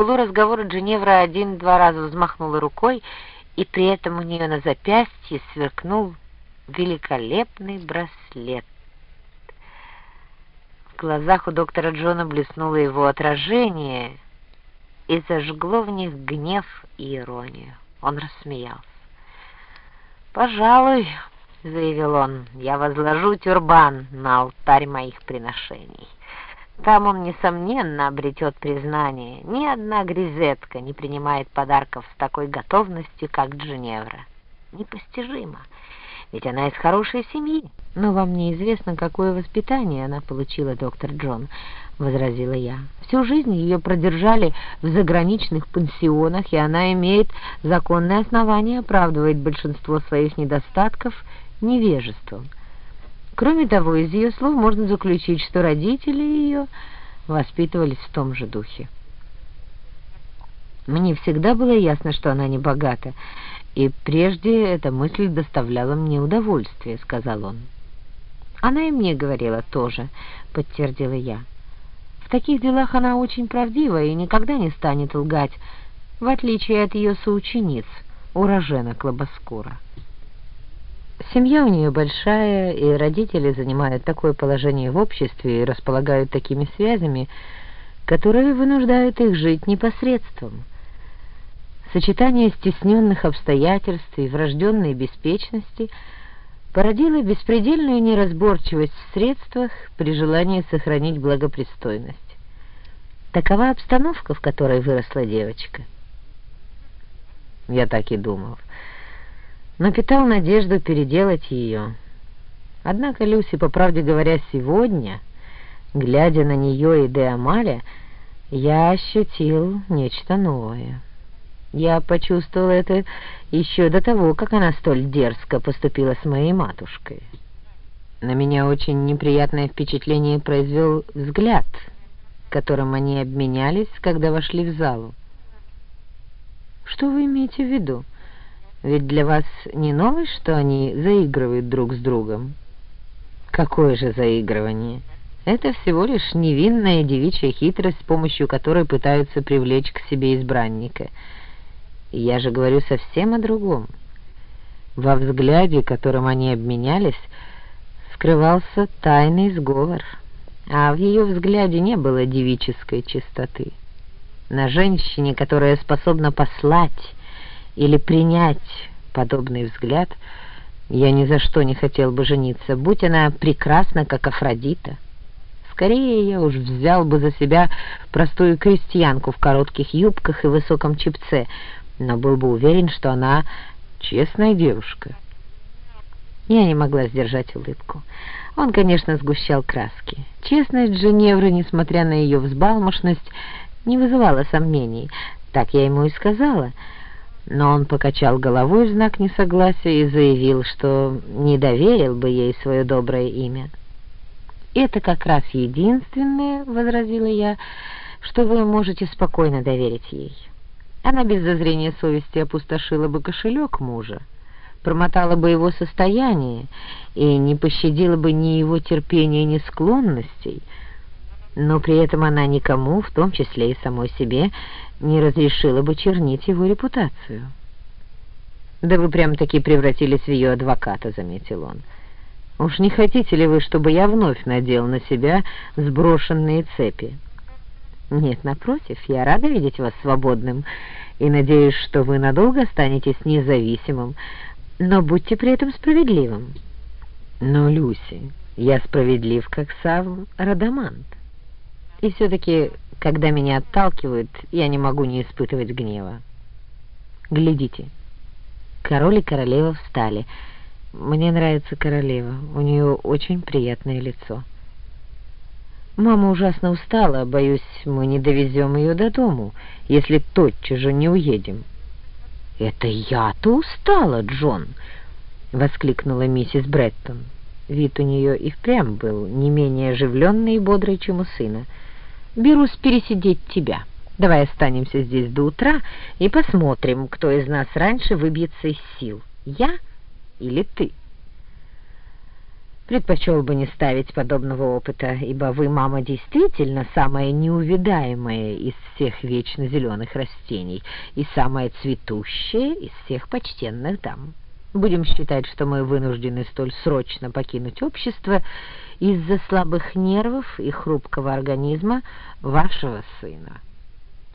полуразговора Дженевра один-два раза взмахнула рукой, и при этом у нее на запястье сверкнул великолепный браслет. В глазах у доктора Джона блеснуло его отражение и зажгло в них гнев и иронию. Он рассмеялся. «Пожалуй, — заявил он, — я возложу тюрбан на алтарь моих приношений». Там он, несомненно, обретет признание. Ни одна грезетка не принимает подарков с такой готовностью, как Джиневра. Непостижимо, ведь она из хорошей семьи. Но вам неизвестно, какое воспитание она получила, доктор Джон, — возразила я. Всю жизнь ее продержали в заграничных пансионах, и она имеет законное основание оправдывать большинство своих недостатков невежеством. Кроме того, из ее слов можно заключить, что родители ее воспитывались в том же духе. Мне всегда было ясно, что она не богата, и прежде эта мысль доставляла мне удовольствие, — сказал он. Она и мне говорила тоже, — подтвердила я. В таких делах она очень правдива и никогда не станет лгать, в отличие от ее соучениц, урожена Клобоскура. Семья у нее большая, и родители занимают такое положение в обществе и располагают такими связями, которые вынуждают их жить непосредством. Сочетание стесненных обстоятельств и врожденной беспечности породило беспредельную неразборчивость в средствах при желании сохранить благопристойность. Такова обстановка, в которой выросла девочка. Я так и думал но питал надежду переделать ее. Однако Люси, по правде говоря, сегодня, глядя на нее и Де Амаля, я ощутил нечто новое. Я почувствовал это еще до того, как она столь дерзко поступила с моей матушкой. На меня очень неприятное впечатление произвел взгляд, которым они обменялись, когда вошли в залу. «Что вы имеете в виду?» Ведь для вас не новость, что они заигрывают друг с другом? Какое же заигрывание? Это всего лишь невинная девичья хитрость, с помощью которой пытаются привлечь к себе избранника. Я же говорю совсем о другом. Во взгляде, которым они обменялись, скрывался тайный сговор, а в ее взгляде не было девической чистоты. На женщине, которая способна послать или принять подобный взгляд, я ни за что не хотел бы жениться, будь она прекрасна, как Афродита. Скорее я уж взял бы за себя простую крестьянку в коротких юбках и высоком чепце, но был бы уверен, что она честная девушка. Я не могла сдержать улыбку. Он, конечно, сгущал краски. Честность Женевры, несмотря на ее взбалмошность, не вызывала сомнений. Так я ему и сказала — но он покачал головой в знак несогласия и заявил, что не доверил бы ей свое доброе имя. «Это как раз единственное, — возразила я, — что вы можете спокойно доверить ей. Она без зазрения совести опустошила бы кошелек мужа, промотала бы его состояние и не пощадила бы ни его терпения, ни склонностей, но при этом она никому, в том числе и самой себе, не разрешила бы чернить его репутацию. «Да вы прям-таки превратились в ее адвоката», — заметил он. «Уж не хотите ли вы, чтобы я вновь надел на себя сброшенные цепи?» «Нет, напротив, я рада видеть вас свободным и надеюсь, что вы надолго останетесь независимым, но будьте при этом справедливым». «Но, Люси, я справедлив, как сам Радамант. И все-таки когда меня отталкивают, я не могу не испытывать гнева. Глядите. Король и королева встали. Мне нравится королева. У нее очень приятное лицо. Мама ужасно устала. Боюсь, мы не довезем ее до дому, если тотчас же не уедем. «Это я-то устала, Джон!» — воскликнула миссис Бреттон. Вид у нее и впрямь был не менее оживленный и бодрый, чем у сына берусь пересидеть тебя. Давай останемся здесь до утра и посмотрим, кто из нас раньше выбьется из сил, я или ты. Предпочел бы не ставить подобного опыта, ибо вы, мама, действительно самая неувидаемая из всех вечно зеленых растений и самая цветущая из всех почтенных дам. Будем считать, что мы вынуждены столь срочно покинуть общество из-за слабых нервов и хрупкого организма вашего сына».